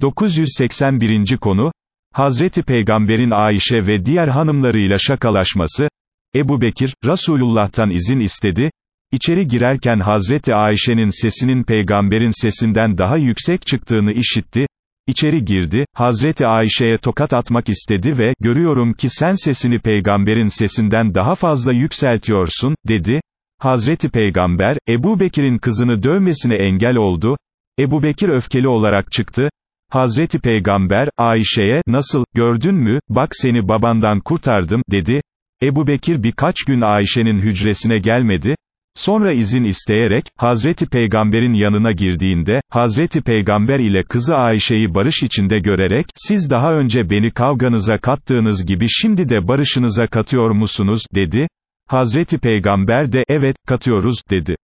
981. konu, Hazreti Peygamber'in Ayşe ve diğer hanımlarıyla şakalaşması, Ebu Bekir, Resulullah'tan izin istedi, İçeri girerken Hazreti Ayşe'nin sesinin peygamberin sesinden daha yüksek çıktığını işitti, İçeri girdi, Hazreti Ayşe'ye tokat atmak istedi ve, görüyorum ki sen sesini peygamberin sesinden daha fazla yükseltiyorsun, dedi, Hazreti Peygamber, Ebu Bekir'in kızını dövmesine engel oldu, Ebu Bekir öfkeli olarak çıktı, Hazreti Peygamber, Ayşe'ye, nasıl, gördün mü, bak seni babandan kurtardım, dedi, Ebu Bekir birkaç gün Ayşe'nin hücresine gelmedi, sonra izin isteyerek, Hazreti Peygamber'in yanına girdiğinde, Hazreti Peygamber ile kızı Ayşe'yi barış içinde görerek, siz daha önce beni kavganıza kattığınız gibi şimdi de barışınıza katıyor musunuz, dedi, Hazreti Peygamber de, evet, katıyoruz, dedi.